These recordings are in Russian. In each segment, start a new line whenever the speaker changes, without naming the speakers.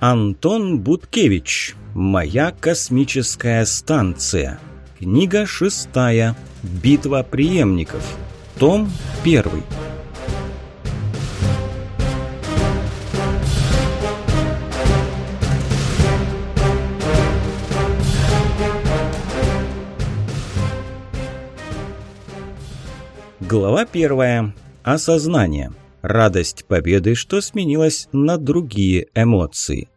Антон Буткевич. Моя космическая станция. Книга шестая. Битва преемников. Том первый. Глава первая. Осознание. Радость победы, что сменилась на другие эмоции.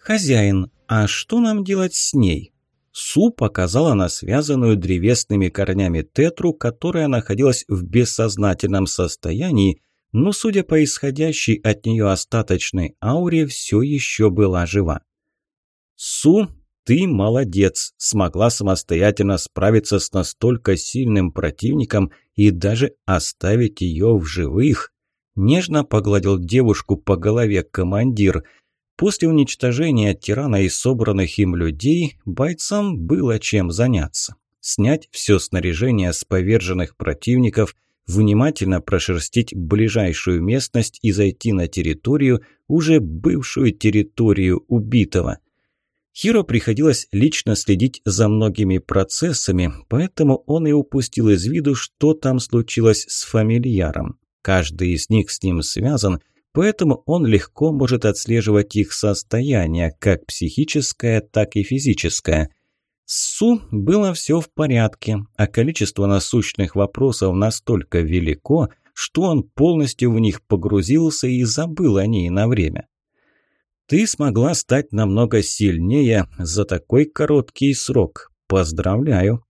«Хозяин, а что нам делать с ней?» Су показала на связанную древесными корнями тетру, которая находилась в бессознательном состоянии, но, судя по исходящей от нее остаточной ауре, все еще была жива. «Су, ты молодец, смогла самостоятельно справиться с настолько сильным противником и даже оставить ее в живых. Нежно погладил девушку по голове командир. После уничтожения тирана и собранных им людей бойцам было чем заняться. Снять все снаряжение с поверженных противников – внимательно прошерстить ближайшую местность и зайти на территорию, уже бывшую территорию убитого – Хиро приходилось лично следить за многими процессами, поэтому он и упустил из виду, что там случилось с фамильяром. Каждый из них с ним связан, поэтому он легко может отслеживать их состояние, как психическое, так и физическое. С Су было все в порядке, а количество насущных вопросов настолько велико, что он полностью в них погрузился и забыл о ней на время. Ты смогла стать намного сильнее за такой короткий срок. Поздравляю.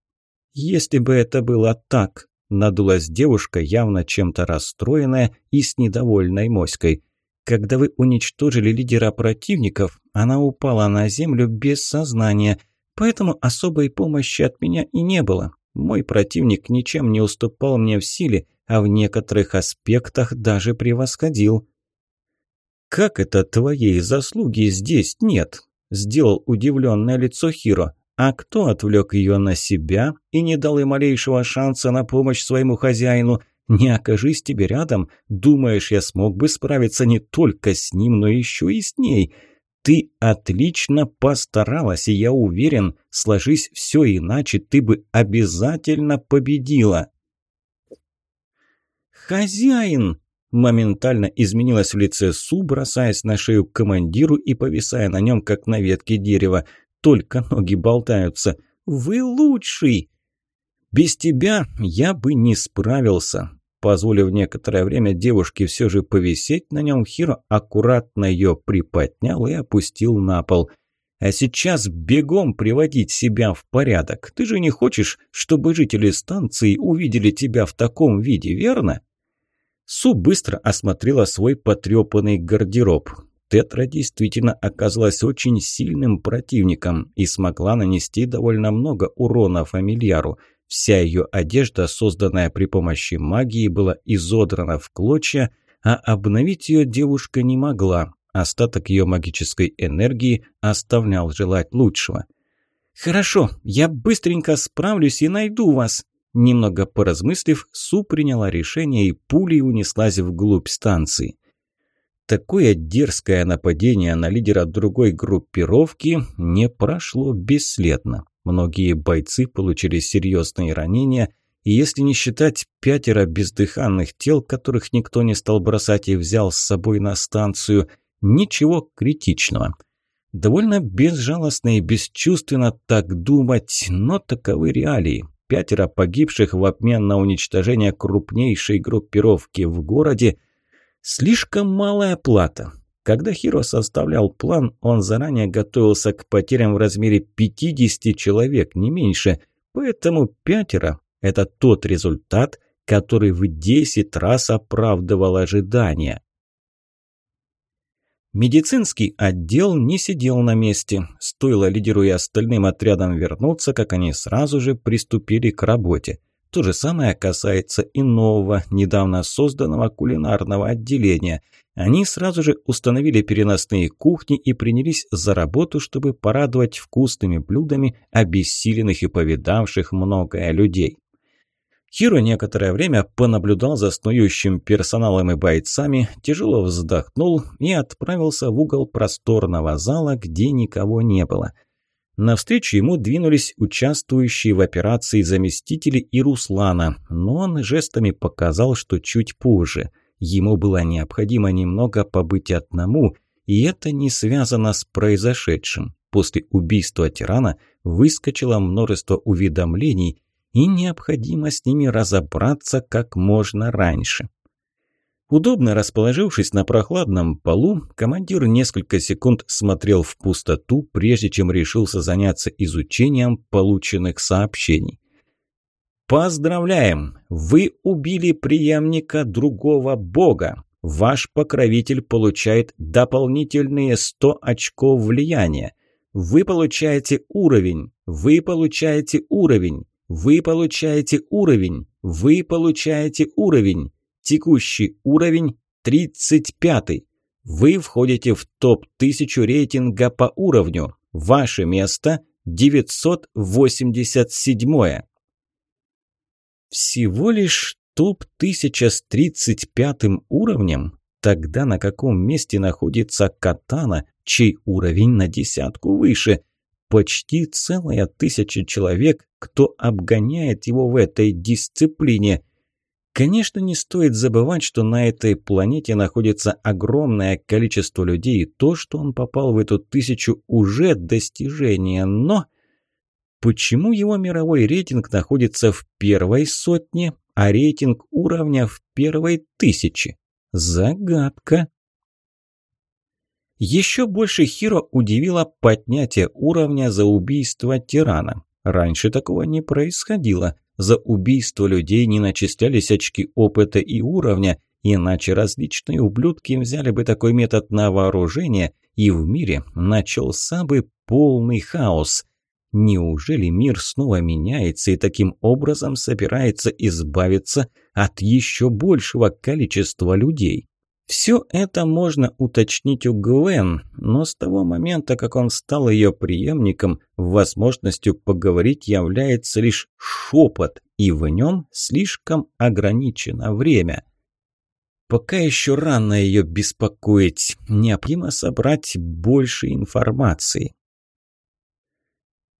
Если бы это было так, надулась девушка, явно чем-то расстроенная и с недовольной моськой. Когда вы уничтожили лидера противников, она упала на землю без сознания, поэтому особой помощи от меня и не было. Мой противник ничем не уступал мне в силе, а в некоторых аспектах даже превосходил. «Как это твоей заслуги здесь нет?» – сделал удивленное лицо Хиро. «А кто отвлек ее на себя и не дал ей малейшего шанса на помощь своему хозяину? Не окажись тебе рядом, думаешь, я смог бы справиться не только с ним, но еще и с ней?» Ты отлично постаралась, и я уверен, сложись все иначе, ты бы обязательно победила. «Хозяин!» моментально изменилась в лице Су, бросаясь на шею командиру и повисая на нем, как на ветке дерева. Только ноги болтаются. «Вы лучший!» «Без тебя я бы не справился». Позволив некоторое время девушке все же повисеть на нем, Хиро аккуратно ее приподнял и опустил на пол. «А сейчас бегом приводить себя в порядок. Ты же не хочешь, чтобы жители станции увидели тебя в таком виде, верно?» Су быстро осмотрела свой потрепанный гардероб. Тетра действительно оказалась очень сильным противником и смогла нанести довольно много урона фамильяру. Вся ее одежда, созданная при помощи магии, была изодрана в клочья, а обновить ее девушка не могла. Остаток ее магической энергии оставлял желать лучшего. «Хорошо, я быстренько справлюсь и найду вас», Немного поразмыслив, Су приняла решение и пулей унеслась вглубь станции. Такое дерзкое нападение на лидера другой группировки не прошло бесследно. Многие бойцы получили серьезные ранения, и если не считать пятеро бездыханных тел, которых никто не стал бросать и взял с собой на станцию, ничего критичного. Довольно безжалостно и бесчувственно так думать, но таковы реалии пятеро погибших в обмен на уничтожение крупнейшей группировки в городе – слишком малая плата. Когда Хиро составлял план, он заранее готовился к потерям в размере 50 человек, не меньше, поэтому пятеро – это тот результат, который в 10 раз оправдывал ожидания. Медицинский отдел не сидел на месте. Стоило лидеру и остальным отрядам вернуться, как они сразу же приступили к работе. То же самое касается и нового, недавно созданного кулинарного отделения. Они сразу же установили переносные кухни и принялись за работу, чтобы порадовать вкусными блюдами обессиленных и повидавших многое людей. Хиро некоторое время понаблюдал за снующим персоналом и бойцами, тяжело вздохнул и отправился в угол просторного зала, где никого не было. Навстречу ему двинулись участвующие в операции заместители и Руслана, но он жестами показал, что чуть позже. Ему было необходимо немного побыть одному, и это не связано с произошедшим. После убийства тирана выскочило множество уведомлений – и необходимо с ними разобраться как можно раньше. Удобно расположившись на прохладном полу, командир несколько секунд смотрел в пустоту, прежде чем решился заняться изучением полученных сообщений. «Поздравляем! Вы убили преемника другого бога. Ваш покровитель получает дополнительные 100 очков влияния. Вы получаете уровень. Вы получаете уровень. Вы получаете уровень. Вы получаете уровень. Текущий уровень 35. Вы входите в топ-1000 рейтинга по уровню. Ваше место 987. Всего лишь топ-1000 с 35 уровнем? Тогда на каком месте находится Катана, чей уровень на десятку выше? Почти целая тысяча человек, кто обгоняет его в этой дисциплине. Конечно, не стоит забывать, что на этой планете находится огромное количество людей, и то, что он попал в эту тысячу, уже достижение, но... Почему его мировой рейтинг находится в первой сотне, а рейтинг уровня в первой тысяче? Загадка. Еще больше Хиро удивило поднятие уровня за убийство тирана. Раньше такого не происходило. За убийство людей не начислялись очки опыта и уровня, иначе различные ублюдки взяли бы такой метод на вооружение, и в мире начался бы полный хаос. Неужели мир снова меняется и таким образом собирается избавиться от еще большего количества людей? Все это можно уточнить у Гвен, но с того момента, как он стал ее преемником, возможностью поговорить является лишь шепот, и в нем слишком ограничено время. Пока еще рано ее беспокоить, необходимо собрать больше информации.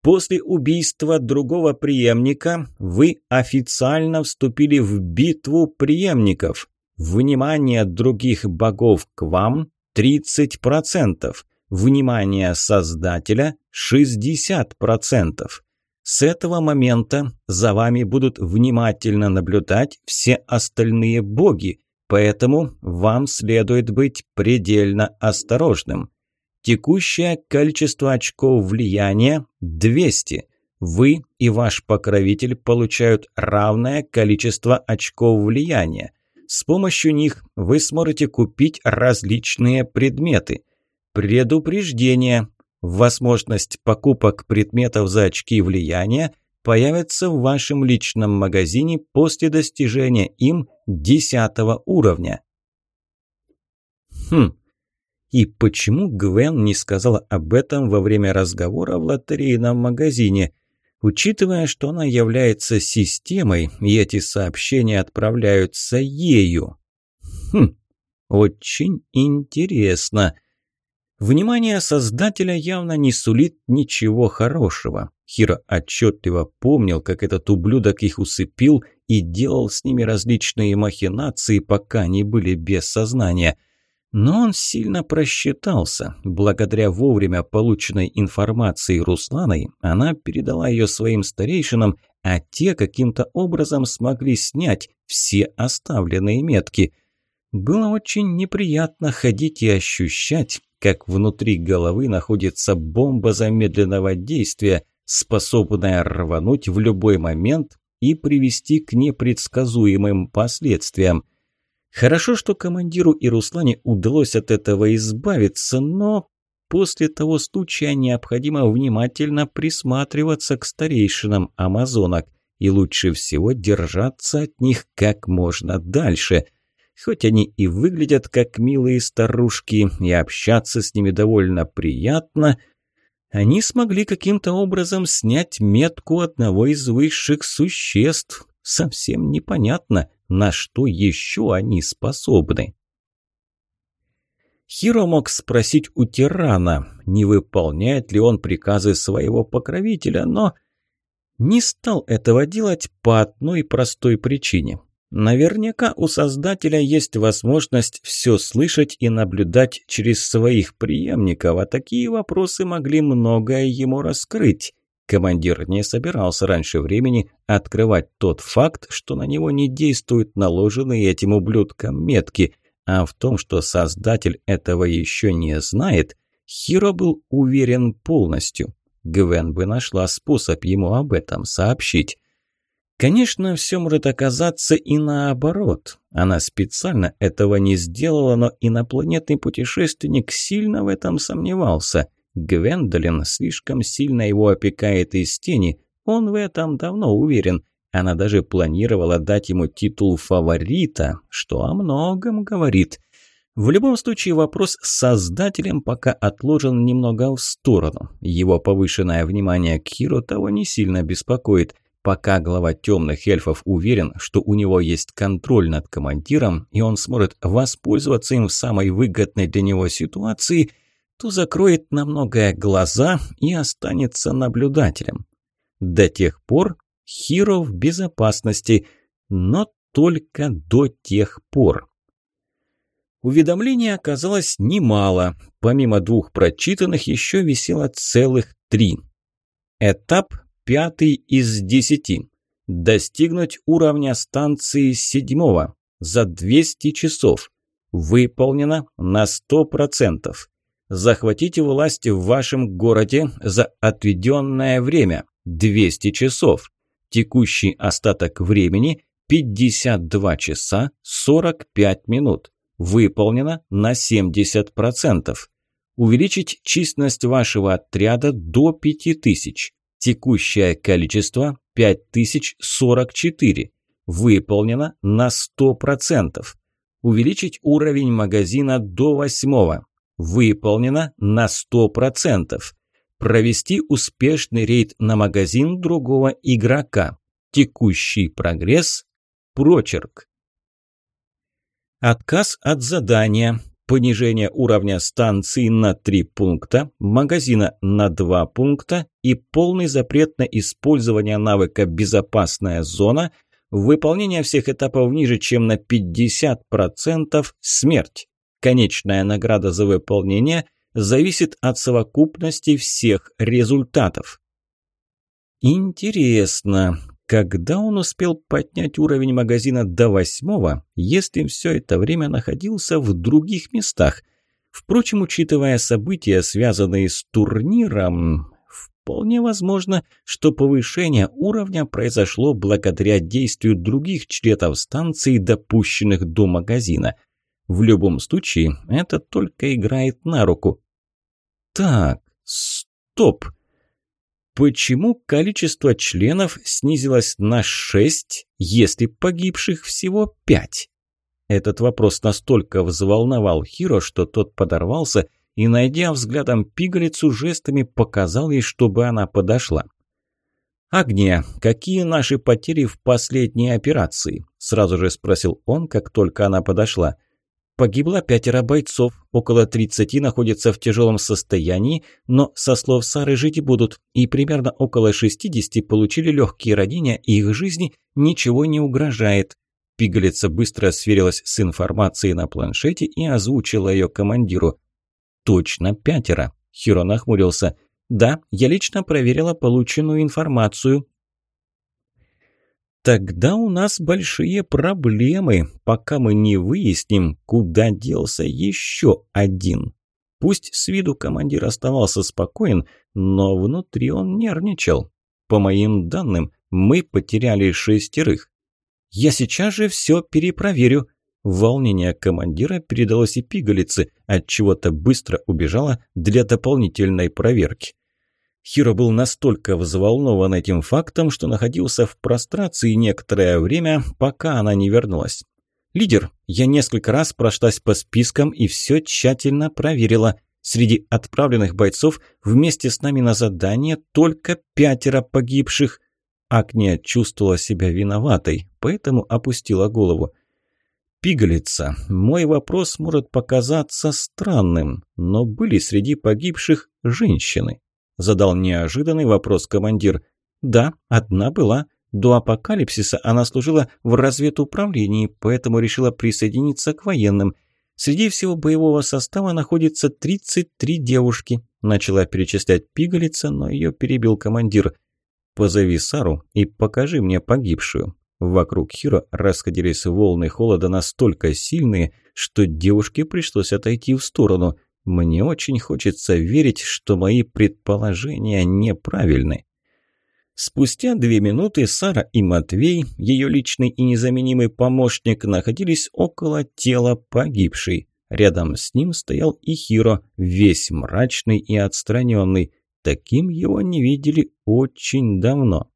После убийства другого преемника вы официально вступили в битву преемников. Внимание других богов к вам – 30%. Внимание Создателя – 60%. С этого момента за вами будут внимательно наблюдать все остальные боги, поэтому вам следует быть предельно осторожным. Текущее количество очков влияния – 200. Вы и ваш покровитель получают равное количество очков влияния. С помощью них вы сможете купить различные предметы. Предупреждение. Возможность покупок предметов за очки влияния появится в вашем личном магазине после достижения им 10 уровня. Хм. И почему Гвен не сказала об этом во время разговора в лотерейном магазине? Учитывая, что она является системой, и эти сообщения отправляются ею. Хм, очень интересно. Внимание создателя явно не сулит ничего хорошего. Хиро отчетливо помнил, как этот ублюдок их усыпил и делал с ними различные махинации, пока они были без сознания – но он сильно просчитался. Благодаря вовремя полученной информации Русланой, она передала ее своим старейшинам, а те каким-то образом смогли снять все оставленные метки. Было очень неприятно ходить и ощущать, как внутри головы находится бомба замедленного действия, способная рвануть в любой момент и привести к непредсказуемым последствиям. Хорошо, что командиру и Руслане удалось от этого избавиться, но после того случая необходимо внимательно присматриваться к старейшинам амазонок и лучше всего держаться от них как можно дальше. Хоть они и выглядят как милые старушки, и общаться с ними довольно приятно, они смогли каким-то образом снять метку одного из высших существ, Совсем непонятно, на что еще они способны. Хиро мог спросить у тирана, не выполняет ли он приказы своего покровителя, но не стал этого делать по одной простой причине. Наверняка у Создателя есть возможность все слышать и наблюдать через своих преемников, а такие вопросы могли многое ему раскрыть. Командир не собирался раньше времени открывать тот факт, что на него не действуют наложенные этим ублюдком метки, а в том, что Создатель этого еще не знает, Хиро был уверен полностью. Гвен бы нашла способ ему об этом сообщить. Конечно, все может оказаться и наоборот. Она специально этого не сделала, но инопланетный путешественник сильно в этом сомневался. Гвендолин слишком сильно его опекает из тени, он в этом давно уверен. Она даже планировала дать ему титул фаворита, что о многом говорит. В любом случае вопрос с создателем пока отложен немного в сторону. Его повышенное внимание к Хиру того не сильно беспокоит – Пока глава темных эльфов уверен, что у него есть контроль над командиром, и он сможет воспользоваться им в самой выгодной для него ситуации, то закроет на многое глаза и останется наблюдателем. До тех пор Хиро в безопасности, но только до тех пор. Уведомлений оказалось немало. Помимо двух прочитанных еще висело целых три. Этап пятый из десяти. Достигнуть уровня станции седьмого за 200 часов. Выполнено на 100%. Захватите власть в вашем городе за отведенное время – 200 часов. Текущий остаток времени – 52 часа 45 минут. Выполнено на 70%. Увеличить численность вашего отряда до 5000. Текущее количество 5044. Выполнено на 100%. Увеличить уровень магазина до 8. Выполнено на 100%. Провести успешный рейд на магазин другого игрока. Текущий прогресс. Прочерк. Отказ от задания понижение уровня станции на 3 пункта, магазина на 2 пункта и полный запрет на использование навыка «Безопасная зона», выполнение всех этапов ниже, чем на 50% – смерть. Конечная награда за выполнение зависит от совокупности всех результатов. Интересно, когда он успел поднять уровень магазина до восьмого, если все это время находился в других местах? Впрочем, учитывая события, связанные с турниром, вполне возможно, что повышение уровня произошло благодаря действию других членов станции, допущенных до магазина. В любом случае, это только играет на руку. Так, стоп. Почему количество членов снизилось на 6, если погибших всего 5? Этот вопрос настолько взволновал Хиро, что тот подорвался и, найдя взглядом пигалицу, жестами показал ей, чтобы она подошла. «Агния, какие наши потери в последней операции?» – сразу же спросил он, как только она подошла – Погибло пятеро бойцов, около 30 находятся в тяжелом состоянии, но, со слов Сары, жить будут, и примерно около 60 получили легкие ранения, и их жизни ничего не угрожает. Пигалица быстро сверилась с информацией на планшете и озвучила ее командиру. «Точно пятеро», – Хиро нахмурился. «Да, я лично проверила полученную информацию», Тогда у нас большие проблемы, пока мы не выясним, куда делся еще один. Пусть с виду командир оставался спокоен, но внутри он нервничал. По моим данным, мы потеряли шестерых. Я сейчас же все перепроверю. Волнение командира передалось и пигалице, от чего то быстро убежала для дополнительной проверки. Хиро был настолько взволнован этим фактом, что находился в прострации некоторое время, пока она не вернулась. «Лидер, я несколько раз прошлась по спискам и все тщательно проверила. Среди отправленных бойцов вместе с нами на задание только пятеро погибших». Акния чувствовала себя виноватой, поэтому опустила голову. «Пигалица, мой вопрос может показаться странным, но были среди погибших женщины?» Задал неожиданный вопрос командир. «Да, одна была. До апокалипсиса она служила в разведуправлении, поэтому решила присоединиться к военным. Среди всего боевого состава находится 33 девушки», начала перечислять пигалица, но ее перебил командир. «Позови Сару и покажи мне погибшую». Вокруг Хиро расходились волны холода настолько сильные, что девушке пришлось отойти в сторону. Мне очень хочется верить, что мои предположения неправильны. Спустя две минуты Сара и Матвей, ее личный и незаменимый помощник, находились около тела погибшей. Рядом с ним стоял и Хиро, весь мрачный и отстраненный. Таким его не видели очень давно.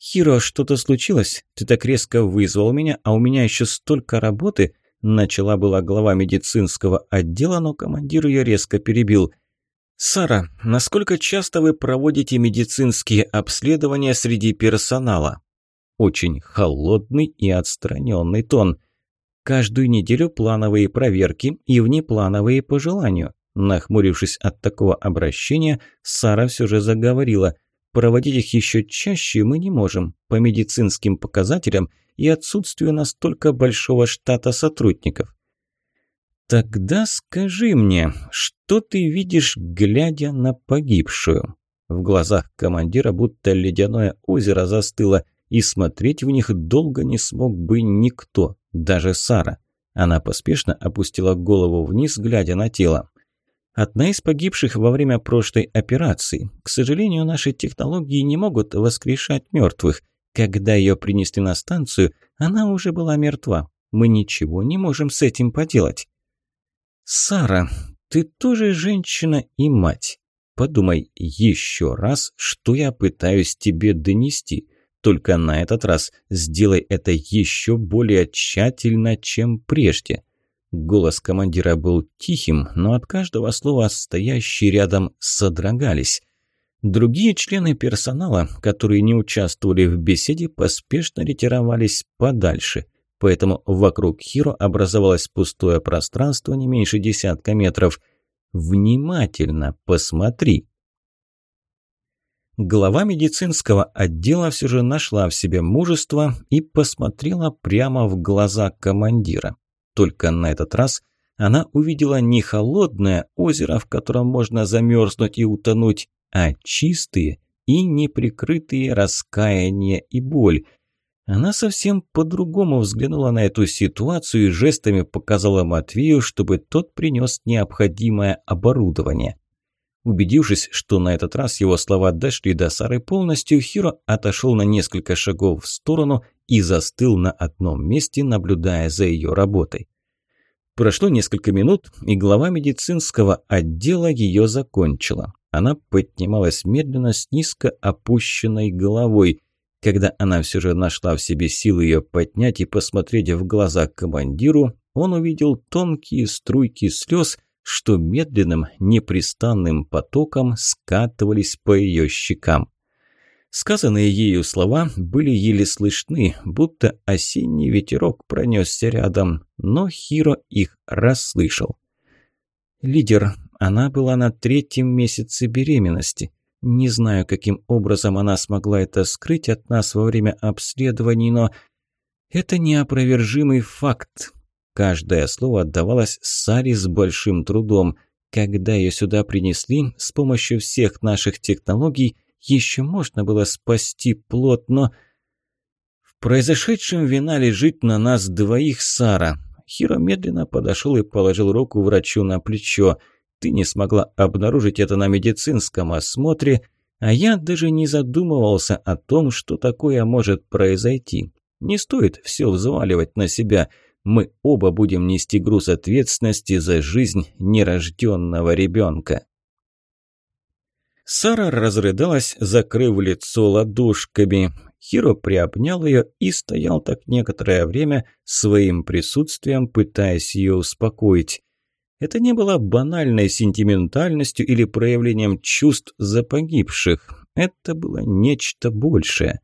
«Хиро, что-то случилось? Ты так резко вызвал меня, а у меня еще столько работы!» Начала была глава медицинского отдела, но командир ее резко перебил. «Сара, насколько часто вы проводите медицинские обследования среди персонала?» Очень холодный и отстраненный тон. «Каждую неделю плановые проверки и внеплановые по желанию». Нахмурившись от такого обращения, Сара все же заговорила – Проводить их еще чаще мы не можем, по медицинским показателям и отсутствию настолько большого штата сотрудников. Тогда скажи мне, что ты видишь, глядя на погибшую? В глазах командира будто ледяное озеро застыло, и смотреть в них долго не смог бы никто, даже Сара. Она поспешно опустила голову вниз, глядя на тело. Одна из погибших во время прошлой операции. К сожалению, наши технологии не могут воскрешать мертвых. Когда ее принесли на станцию, она уже была мертва. Мы ничего не можем с этим поделать. Сара, ты тоже женщина и мать. Подумай еще раз, что я пытаюсь тебе донести. Только на этот раз сделай это еще более тщательно, чем прежде. Голос командира был тихим, но от каждого слова стоящие рядом содрогались. Другие члены персонала, которые не участвовали в беседе, поспешно ретировались подальше. Поэтому вокруг Хиро образовалось пустое пространство не меньше десятка метров. «Внимательно посмотри!» Глава медицинского отдела все же нашла в себе мужество и посмотрела прямо в глаза командира. Только на этот раз она увидела не холодное озеро, в котором можно замерзнуть и утонуть, а чистые и неприкрытые раскаяние и боль. Она совсем по-другому взглянула на эту ситуацию и жестами показала Матвею, чтобы тот принес необходимое оборудование. Убедившись, что на этот раз его слова дошли до Сары полностью, Хиро отошел на несколько шагов в сторону и застыл на одном месте, наблюдая за ее работой. Прошло несколько минут, и глава медицинского отдела ее закончила. Она поднималась медленно с низко опущенной головой. Когда она все же нашла в себе силы ее поднять и посмотреть в глаза командиру, он увидел тонкие струйки слез – что медленным, непрестанным потоком скатывались по ее щекам. Сказанные ею слова были еле слышны, будто осенний ветерок пронесся рядом, но Хиро их расслышал. «Лидер, она была на третьем месяце беременности. Не знаю, каким образом она смогла это скрыть от нас во время обследований, но это неопровержимый факт. Каждое слово отдавалось Саре с большим трудом. Когда ее сюда принесли, с помощью всех наших технологий еще можно было спасти плод, но... В произошедшем вина лежит на нас двоих, Сара. Хиро медленно подошел и положил руку врачу на плечо. Ты не смогла обнаружить это на медицинском осмотре, а я даже не задумывался о том, что такое может произойти. Не стоит все взваливать на себя – мы оба будем нести груз ответственности за жизнь нерожденного ребенка. Сара разрыдалась, закрыв лицо ладошками. Хиро приобнял ее и стоял так некоторое время своим присутствием, пытаясь ее успокоить. Это не было банальной сентиментальностью или проявлением чувств за погибших. Это было нечто большее.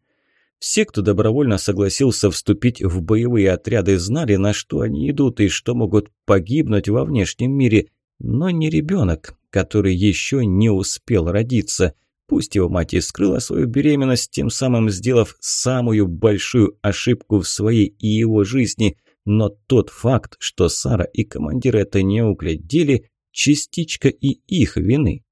Все, кто добровольно согласился вступить в боевые отряды, знали, на что они идут и что могут погибнуть во внешнем мире. Но не ребенок, который еще не успел родиться. Пусть его мать и скрыла свою беременность, тем самым сделав самую большую ошибку в своей и его жизни. Но тот факт, что Сара и командир это не углядели, частичка и их вины.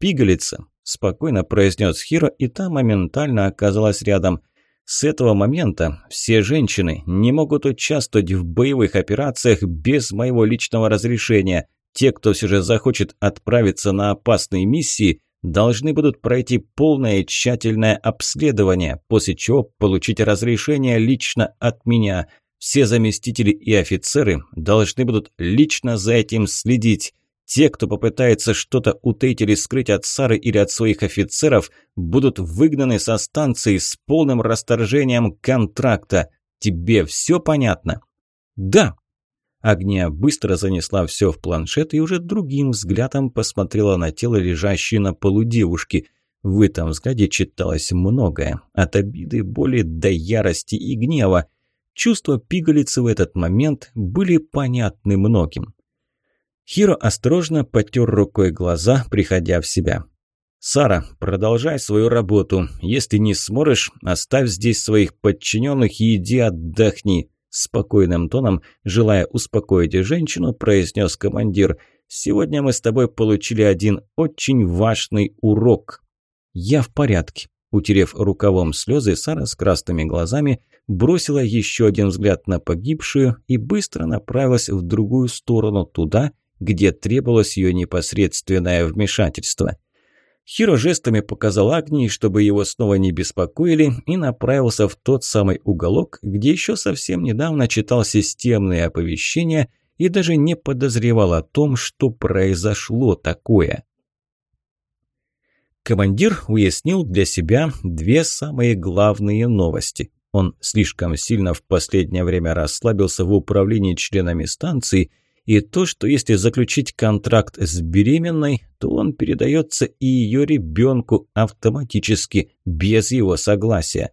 «Пигалица», – спокойно произнес Хиро, и та моментально оказалась рядом. «С этого момента все женщины не могут участвовать в боевых операциях без моего личного разрешения. Те, кто все же захочет отправиться на опасные миссии, должны будут пройти полное тщательное обследование, после чего получить разрешение лично от меня. Все заместители и офицеры должны будут лично за этим следить». Те, кто попытается что-то утаить или скрыть от Сары или от своих офицеров, будут выгнаны со станции с полным расторжением контракта. Тебе все понятно? Да. Агния быстро занесла все в планшет и уже другим взглядом посмотрела на тело лежащей на полу девушки. В этом взгляде читалось многое. От обиды, боли до ярости и гнева. Чувства пигалицы в этот момент были понятны многим. Хиро осторожно потер рукой глаза, приходя в себя. «Сара, продолжай свою работу. Если не сможешь, оставь здесь своих подчиненных и иди отдохни». Спокойным тоном, желая успокоить женщину, произнес командир. «Сегодня мы с тобой получили один очень важный урок». «Я в порядке». Утерев рукавом слезы, Сара с красными глазами бросила еще один взгляд на погибшую и быстро направилась в другую сторону, туда, где требовалось ее непосредственное вмешательство. Хиро жестами показал Агнии, чтобы его снова не беспокоили, и направился в тот самый уголок, где еще совсем недавно читал системные оповещения и даже не подозревал о том, что произошло такое. Командир уяснил для себя две самые главные новости. Он слишком сильно в последнее время расслабился в управлении членами станции – и то, что если заключить контракт с беременной, то он передается и ее ребенку автоматически, без его согласия.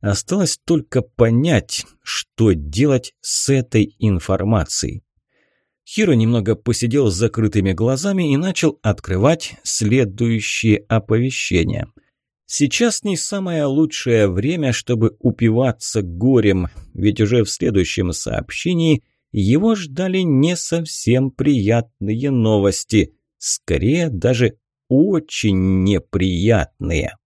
Осталось только понять, что делать с этой информацией. Хиро немного посидел с закрытыми глазами и начал открывать следующие оповещения. Сейчас не самое лучшее время, чтобы упиваться горем, ведь уже в следующем сообщении – его ждали не совсем приятные новости, скорее даже очень неприятные.